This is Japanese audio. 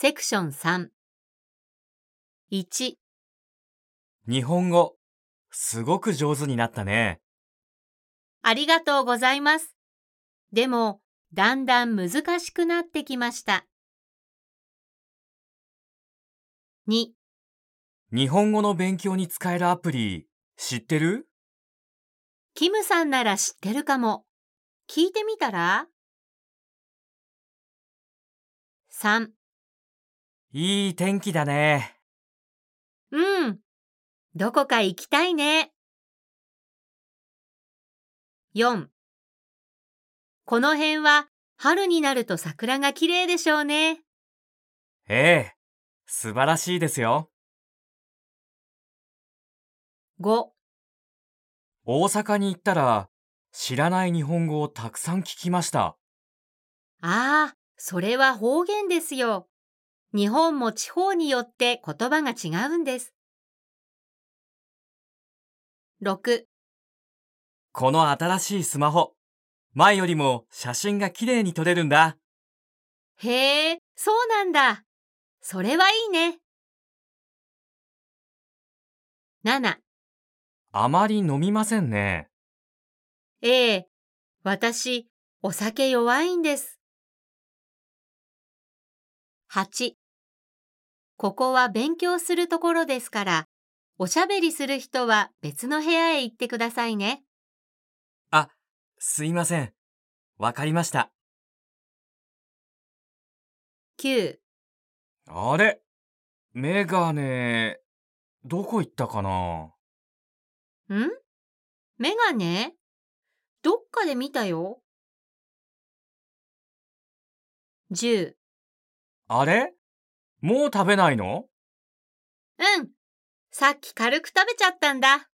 セクション3。1、日本語、すごく上手になったね。ありがとうございます。でも、だんだん難しくなってきました。2、日本語の勉強に使えるアプリ、知ってる？キムさんなら知ってるかも。聞いてみたら ?3、いい天気だね。うん。どこか行きたいね。4この辺は春になると桜が綺麗でしょうね。ええ、素晴らしいですよ。5大阪に行ったら、知らない日本語をたくさん聞きました。ああ、それは方言ですよ。日本も地方によって言葉が違うんです。6この新しいスマホ、前よりも写真が綺麗に撮れるんだ。へえ、そうなんだ。それはいいね。7あまり飲みませんね。ええ、私、お酒弱いんです。8ここは勉強するところですから、おしゃべりする人は別の部屋へ行ってくださいね。あ、すいません。わかりました。9あれ？メガネ、どこ行ったかな？ん？メガネ？どっかで見たよ。10あれ？もう食べないの？うん。さっき軽く食べちゃったんだ。